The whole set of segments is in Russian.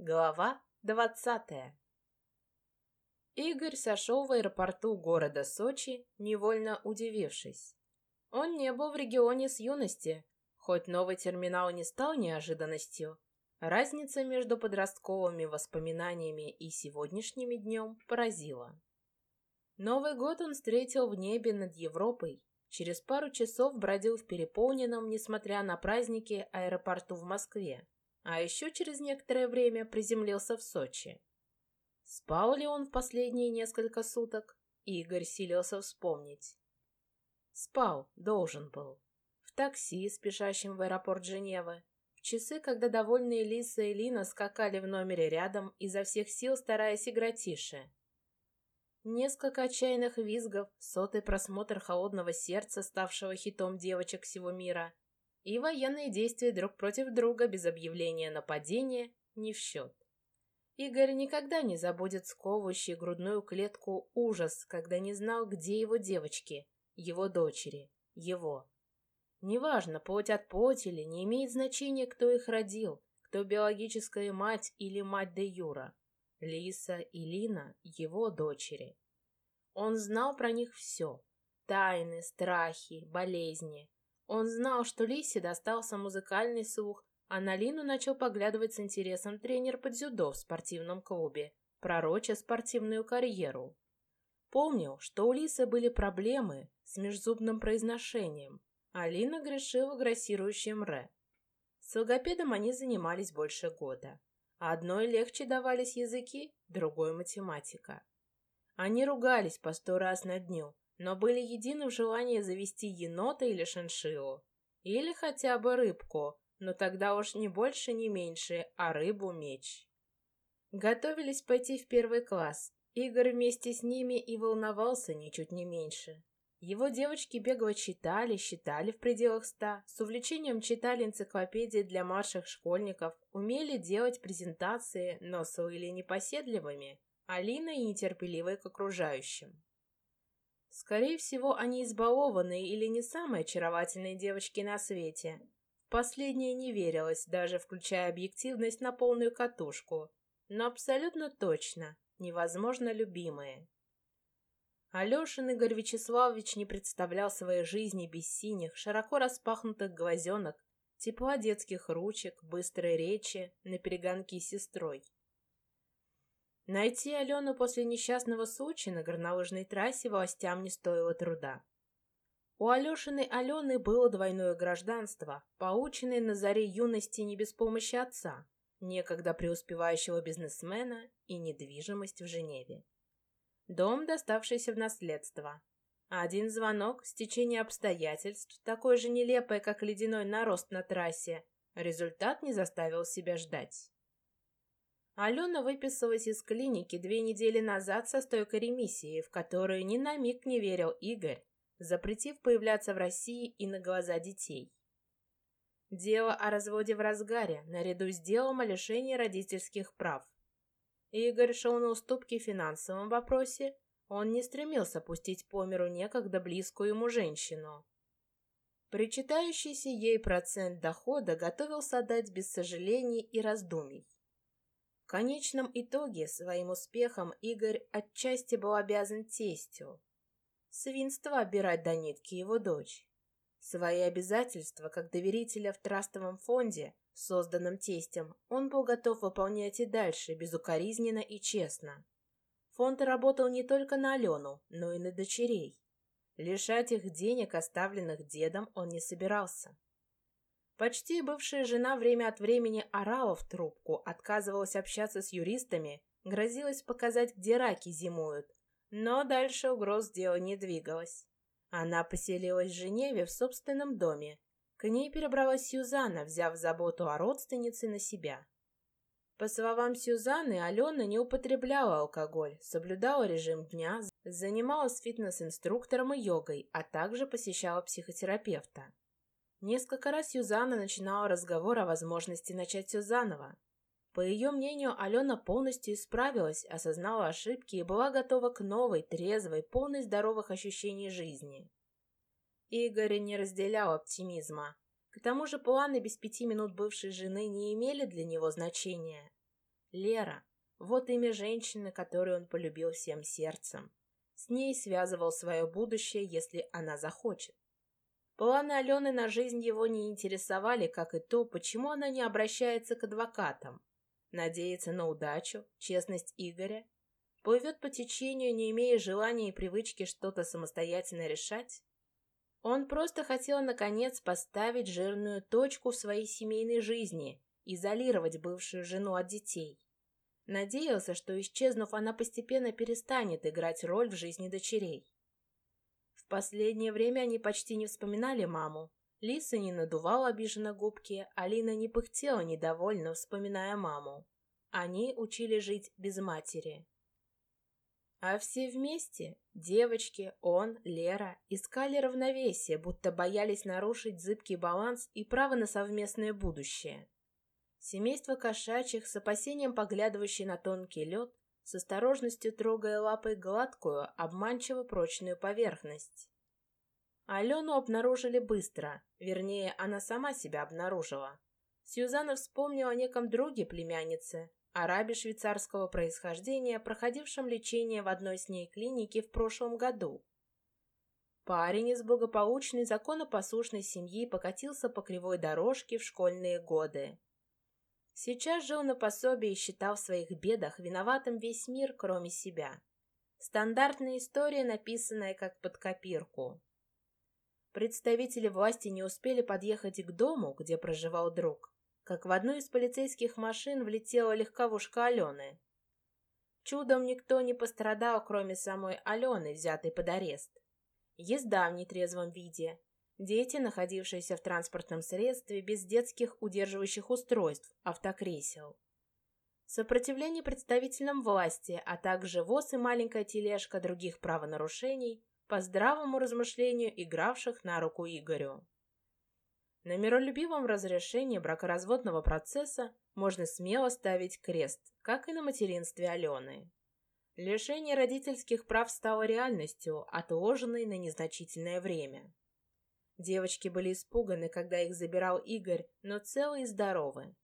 Глава двадцатая Игорь сошел в аэропорту города Сочи, невольно удивившись. Он не был в регионе с юности, хоть новый терминал не стал неожиданностью. Разница между подростковыми воспоминаниями и сегодняшним днем поразила. Новый год он встретил в небе над Европой, через пару часов бродил в переполненном, несмотря на праздники, аэропорту в Москве а еще через некоторое время приземлился в Сочи. Спал ли он в последние несколько суток? Игорь силился вспомнить. Спал, должен был. В такси, спешащем в аэропорт Женевы, в часы, когда довольные Лиса и Лина скакали в номере рядом, изо всех сил стараясь играть тише. Несколько отчаянных визгов, сотый просмотр холодного сердца, ставшего хитом девочек всего мира — и военные действия друг против друга без объявления нападения не в счет. Игорь никогда не забудет сковывающий грудную клетку ужас, когда не знал, где его девочки, его дочери, его. Неважно, плоть от плоти не имеет значения, кто их родил, кто биологическая мать или мать де Юра. Лиса и Лина — его дочери. Он знал про них все — тайны, страхи, болезни, он знал, что Лисе достался музыкальный слух, а на Лину начал поглядывать с интересом тренер по дзюдо в спортивном клубе, пророча спортивную карьеру. Помнил, что у Лисы были проблемы с межзубным произношением, а Лина грешила грассирующим «р». С логопедом они занимались больше года. Одной легче давались языки, другой — математика. Они ругались по сто раз на дню, но были едины в желании завести енота или шиншиллу. Или хотя бы рыбку, но тогда уж не больше, не меньше, а рыбу-меч. Готовились пойти в первый класс. Игорь вместе с ними и волновался ничуть не меньше. Его девочки бегло читали, считали в пределах ста, с увлечением читали энциклопедии для младших школьников, умели делать презентации, но слыли непоседливыми, Алина и нетерпеливой к окружающим. Скорее всего, они избалованные или не самые очаровательные девочки на свете. Последнее не верилось, даже включая объективность на полную катушку. Но абсолютно точно, невозможно любимые. Алешин Игорь Вячеславович не представлял своей жизни без синих, широко распахнутых глазенок, тепла детских ручек, быстрой речи, на перегонки с сестрой. Найти Алену после несчастного случая на горнолыжной трассе властям не стоило труда. У Алешиной Алены было двойное гражданство, полученное на заре юности не без помощи отца, некогда преуспевающего бизнесмена и недвижимость в Женеве. Дом, доставшийся в наследство. Один звонок, стечение обстоятельств, такой же нелепое, как ледяной нарост на трассе, результат не заставил себя ждать. Алена выписалась из клиники две недели назад со стойкой ремиссии, в которую ни на миг не верил Игорь, запретив появляться в России и на глаза детей. Дело о разводе в разгаре, наряду с делом о лишении родительских прав. Игорь шел на уступки в финансовом вопросе, он не стремился пустить по миру некогда близкую ему женщину. Причитающийся ей процент дохода готовился отдать без сожалений и раздумий. В конечном итоге своим успехом Игорь отчасти был обязан тестю. Свинство обирать до нитки его дочь. Свои обязательства как доверителя в трастовом фонде, созданном тестем, он был готов выполнять и дальше, безукоризненно и честно. Фонд работал не только на Алену, но и на дочерей. Лишать их денег, оставленных дедом, он не собирался. Почти бывшая жена время от времени орала в трубку, отказывалась общаться с юристами, грозилась показать, где раки зимуют. Но дальше угроз дела не двигалось. Она поселилась в Женеве в собственном доме. К ней перебралась Сюзанна, взяв заботу о родственнице на себя. По словам Сюзанны, Алена не употребляла алкоголь, соблюдала режим дня, занималась фитнес-инструктором и йогой, а также посещала психотерапевта. Несколько раз Юзанна начинала разговор о возможности начать все заново. По ее мнению, Алена полностью исправилась, осознала ошибки и была готова к новой, трезвой, полной здоровых ощущений жизни. Игорь не разделял оптимизма. К тому же планы без пяти минут бывшей жены не имели для него значения. Лера. Вот имя женщины, которую он полюбил всем сердцем. С ней связывал свое будущее, если она захочет. Планы Алены на жизнь его не интересовали, как и то, почему она не обращается к адвокатам. Надеется на удачу, честность Игоря. Плывет по течению, не имея желания и привычки что-то самостоятельно решать. Он просто хотел, наконец, поставить жирную точку в своей семейной жизни, изолировать бывшую жену от детей. Надеялся, что, исчезнув, она постепенно перестанет играть роль в жизни дочерей. Последнее время они почти не вспоминали маму. Лиса не надувала обиженно губки, Алина не пыхтела недовольно, вспоминая маму. Они учили жить без матери. А все вместе, девочки, он, Лера, искали равновесие, будто боялись нарушить зыбкий баланс и право на совместное будущее. Семейство кошачьих, с опасением поглядывающие на тонкий лед, с осторожностью трогая лапой гладкую, обманчиво прочную поверхность. Алену обнаружили быстро, вернее, она сама себя обнаружила. Сьюзанна вспомнила о неком друге племянницы, арабе швейцарского происхождения, проходившем лечение в одной с ней клинике в прошлом году. Парень из благополучной законопослушной семьи покатился по кривой дорожке в школьные годы. Сейчас жил на пособии и считал в своих бедах виноватым весь мир, кроме себя. Стандартная история, написанная как под копирку. Представители власти не успели подъехать к дому, где проживал друг, как в одну из полицейских машин влетела легковушка Алены. Чудом никто не пострадал, кроме самой Алены, взятой под арест. Езда в нетрезвом виде, Дети, находившиеся в транспортном средстве без детских удерживающих устройств, автокресел. Сопротивление представителям власти, а также ВОЗ и маленькая тележка других правонарушений по здравому размышлению игравших на руку Игорю. На миролюбивом разрешении бракоразводного процесса можно смело ставить крест, как и на материнстве Алены. Лишение родительских прав стало реальностью, отложенной на незначительное время. Девочки были испуганы, когда их забирал Игорь, но целые и здоровы.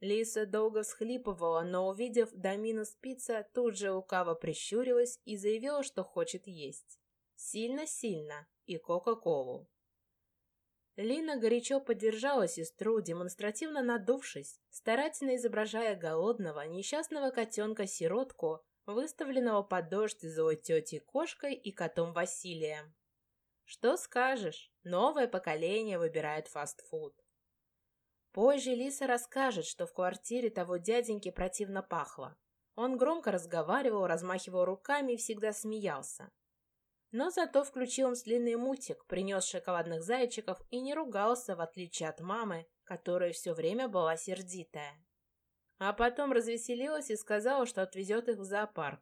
Лиса долго всхлипывала, но, увидев Домину спица, тут же лукаво прищурилась и заявила, что хочет есть. Сильно-сильно. И Кока-Колу. Лина горячо поддержала сестру, демонстративно надувшись, старательно изображая голодного, несчастного котенка-сиротку, выставленного под дождь злой тетей кошкой и котом Василием. Что скажешь? Новое поколение выбирает фастфуд. Позже Лиса расскажет, что в квартире того дяденьки противно пахло. Он громко разговаривал, размахивал руками и всегда смеялся. Но зато включил им длинный мультик, принес шоколадных зайчиков и не ругался, в отличие от мамы, которая все время была сердитая. А потом развеселилась и сказала, что отвезет их в зоопарк.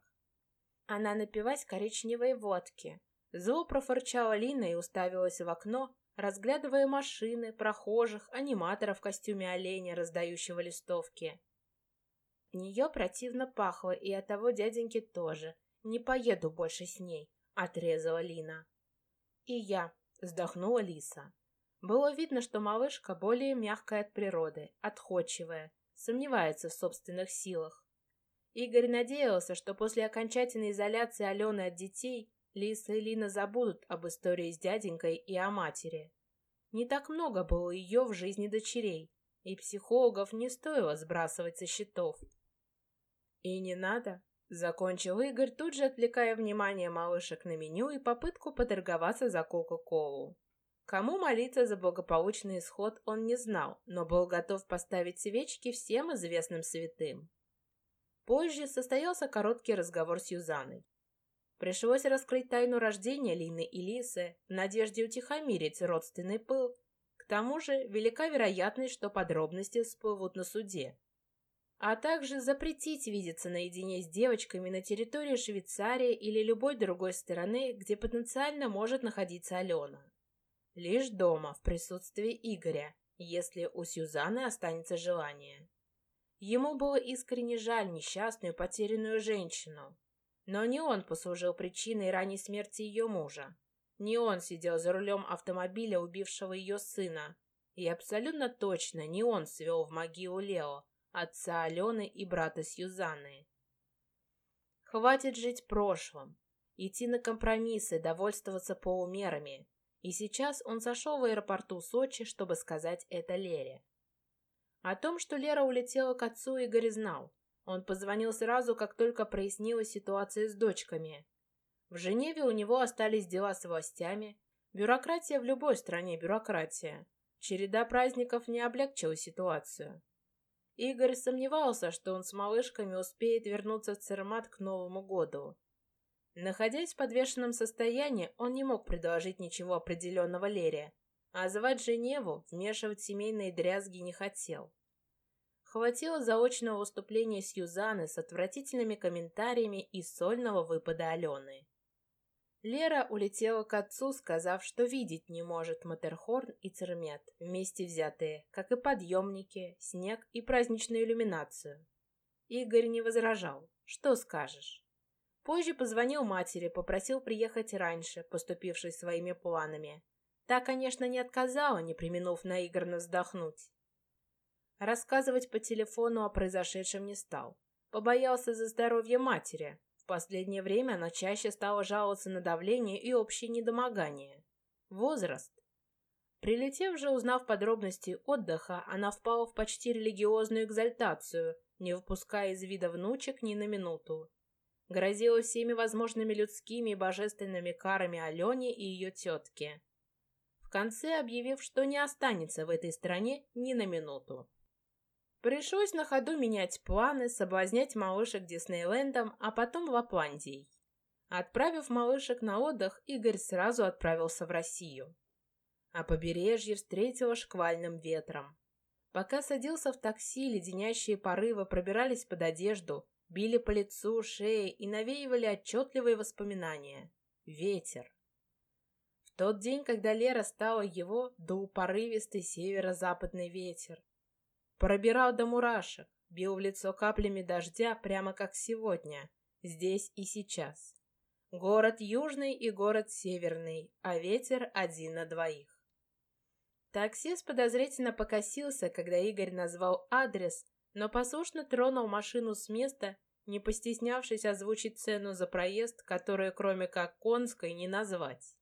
Она напилась коричневой водки, Зло профырчала Лина и уставилась в окно, разглядывая машины, прохожих, аниматора в костюме оленя, раздающего листовки. Нее противно пахло, и от того дяденьки тоже. «Не поеду больше с ней», — отрезала Лина. «И я», — вздохнула Лиса. Было видно, что малышка более мягкая от природы, отходчивая, сомневается в собственных силах. Игорь надеялся, что после окончательной изоляции Алены от детей Лиса и Лина забудут об истории с дяденькой и о матери. Не так много было ее в жизни дочерей, и психологов не стоило сбрасывать со счетов. И не надо, закончил Игорь, тут же отвлекая внимание малышек на меню и попытку поторговаться за Кока-Колу. Кому молиться за благополучный исход он не знал, но был готов поставить свечки всем известным святым. Позже состоялся короткий разговор с Юзаной. Пришлось раскрыть тайну рождения Лины и Лисы в надежде утихомирить родственный пыл. К тому же велика вероятность, что подробности всплывут на суде. А также запретить видеться наедине с девочками на территории Швейцарии или любой другой страны, где потенциально может находиться Алена. Лишь дома, в присутствии Игоря, если у Сюзанны останется желание. Ему было искренне жаль несчастную потерянную женщину, но не он послужил причиной ранней смерти ее мужа. Не он сидел за рулем автомобиля, убившего ее сына. И абсолютно точно не он свел в могилу Лео, отца Алены и брата Сьюзанны. Хватит жить прошлым, идти на компромиссы, довольствоваться полумерами. И сейчас он зашел в аэропорту Сочи, чтобы сказать это Лере. О том, что Лера улетела к отцу, Игорь знал. Он позвонил сразу, как только прояснилась ситуация с дочками. В Женеве у него остались дела с властями. Бюрократия в любой стране бюрократия. Череда праздников не облегчила ситуацию. Игорь сомневался, что он с малышками успеет вернуться в Цермат к Новому году. Находясь в подвешенном состоянии, он не мог предложить ничего определенного Лере, а звать Женеву, вмешивать семейные дрязги не хотел. Хватило заочного выступления Сьюзаны с отвратительными комментариями и сольного выпада Алены. Лера улетела к отцу, сказав, что видеть не может Матерхорн и Цермет, вместе взятые, как и подъемники, снег и праздничную иллюминацию. Игорь не возражал. Что скажешь? Позже позвонил матери, попросил приехать раньше, поступившись своими планами. Та, конечно, не отказала, не применув наигранно вздохнуть. Рассказывать по телефону о произошедшем не стал. Побоялся за здоровье матери. В последнее время она чаще стала жаловаться на давление и общее недомогание. Возраст. Прилетев же, узнав подробности отдыха, она впала в почти религиозную экзальтацию, не выпуская из вида внучек ни на минуту. Грозила всеми возможными людскими и божественными карами Алене и ее тетке в конце объявив, что не останется в этой стране ни на минуту. Пришлось на ходу менять планы, соблазнять малышек Диснейлендом, а потом в Лапландией. Отправив малышек на отдых, Игорь сразу отправился в Россию. А побережье встретило шквальным ветром. Пока садился в такси, леденящие порывы пробирались под одежду, били по лицу, шее и навеивали отчетливые воспоминания. Ветер тот день, когда Лера стала его, дул порывистый северо-западный ветер. Пробирал до мурашек, бил в лицо каплями дождя, прямо как сегодня, здесь и сейчас. Город южный и город северный, а ветер один на двоих. Таксист подозрительно покосился, когда Игорь назвал адрес, но послушно тронул машину с места, не постеснявшись озвучить цену за проезд, которую кроме как конской не назвать.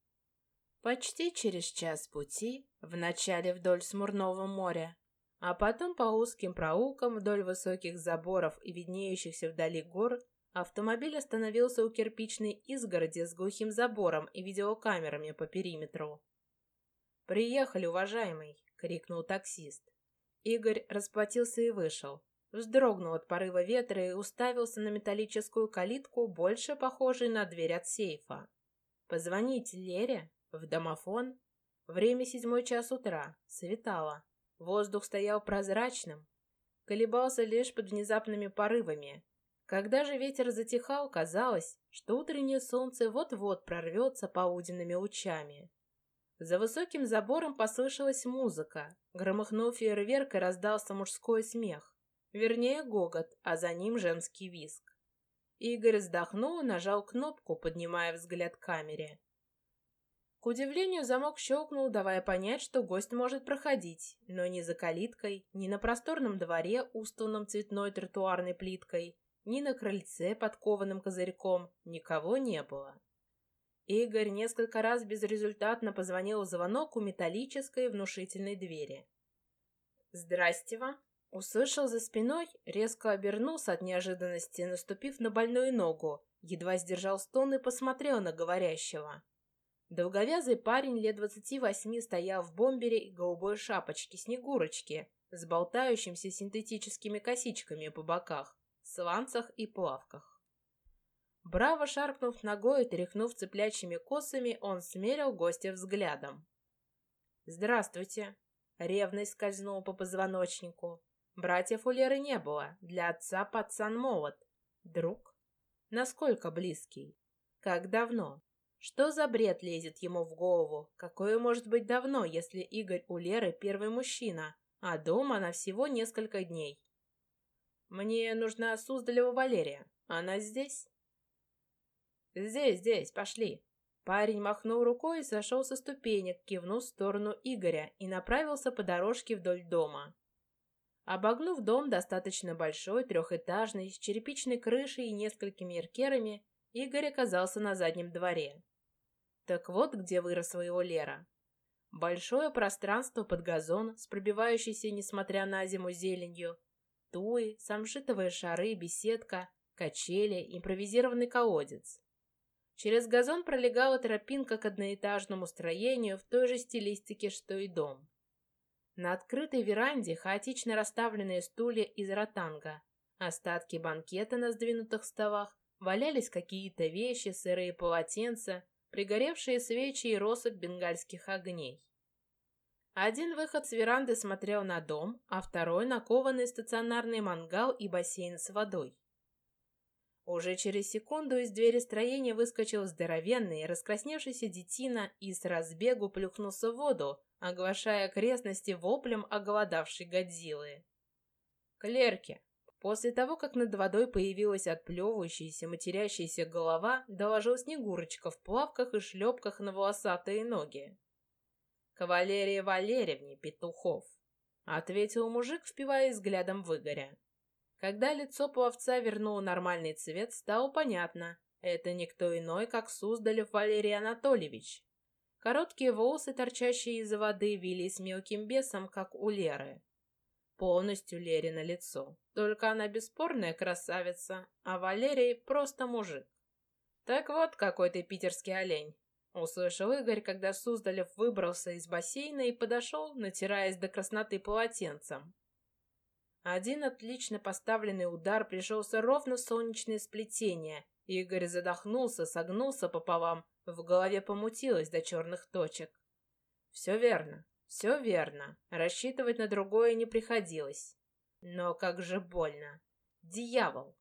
Почти через час пути, вначале вдоль Смурного моря, а потом по узким проулкам вдоль высоких заборов и виднеющихся вдали гор, автомобиль остановился у кирпичной изгороди с глухим забором и видеокамерами по периметру. «Приехали, уважаемый!» — крикнул таксист. Игорь расплатился и вышел. Вздрогнул от порыва ветра и уставился на металлическую калитку, больше похожую на дверь от сейфа. «Позвонить Лере?» В домофон. Время седьмой час утра. Светало. Воздух стоял прозрачным. Колебался лишь под внезапными порывами. Когда же ветер затихал, казалось, что утреннее солнце вот-вот прорвется полуденными лучами. За высоким забором послышалась музыка. Громыхнув фейерверк, раздался мужской смех. Вернее, гогот, а за ним женский визг. Игорь вздохнул и нажал кнопку, поднимая взгляд к камере. К удивлению, замок щелкнул, давая понять, что гость может проходить, но ни за калиткой, ни на просторном дворе, устланном цветной тротуарной плиткой, ни на крыльце, подкованным козырьком, никого не было. Игорь несколько раз безрезультатно позвонил в звонок у металлической внушительной двери. «Здрасте вам!» Услышал за спиной, резко обернулся от неожиданности, наступив на больную ногу, едва сдержал стон и посмотрел на говорящего. Долговязый парень лет двадцати восьми стоял в бомбере и голубой шапочке Снегурочки с болтающимися синтетическими косичками по боках, сланцах и плавках. Браво шаркнув ногой и тряхнув цеплячими косами, он смерил гостя взглядом. «Здравствуйте!» Ревность скользнула по позвоночнику. Братьев у Леры не было, для отца пацан молод. Друг? Насколько близкий? Как давно? Что за бред лезет ему в голову? Какое может быть давно, если Игорь у Леры первый мужчина, а дома она всего несколько дней? Мне нужна Суздалева Валерия. Она здесь? Здесь, здесь, пошли. Парень махнул рукой и сошел со ступенек, кивнув в сторону Игоря и направился по дорожке вдоль дома. Обогнув дом, достаточно большой, трехэтажный, с черепичной крышей и несколькими эркерами, Игорь оказался на заднем дворе. Так вот, где выросла его Лера. Большое пространство под газон с пробивающейся, несмотря на зиму, зеленью, туи, самшитовые шары, беседка, качели, импровизированный колодец. Через газон пролегала тропинка к одноэтажному строению в той же стилистике, что и дом. На открытой веранде хаотично расставленные стулья из ротанга, остатки банкета на сдвинутых столах, валялись какие-то вещи, сырые полотенца, пригоревшие свечи и россыпь бенгальских огней. Один выход с веранды смотрел на дом, а второй на кованый стационарный мангал и бассейн с водой. Уже через секунду из двери строения выскочил здоровенный, раскрасневшийся детина и с разбегу плюхнулся в воду, оглашая окрестности воплем оголодавшей Годзиллы. Клерки. После того, как над водой появилась отплевывающаяся, матерящаяся голова, доложил Снегурочка в плавках и шлепках на волосатые ноги. «Кавалерия Валерьевне Петухов», — ответил мужик, впиваясь взглядом в Игоря. Когда лицо пловца вернуло нормальный цвет, стало понятно. Это никто иной, как Суздалев Валерий Анатольевич. Короткие волосы, торчащие из воды, вились мелким бесом, как у Леры. Полностью Лере лицо. Только она бесспорная красавица, а Валерий просто мужик. Так вот, какой ты питерский олень. Услышал Игорь, когда Суздалев выбрался из бассейна и подошел, натираясь до красноты полотенцем. Один отлично поставленный удар пришелся ровно в солнечное сплетение. Игорь задохнулся, согнулся пополам, в голове помутилось до черных точек. Все верно, все верно. Рассчитывать на другое не приходилось. Но как же больно. Дьявол!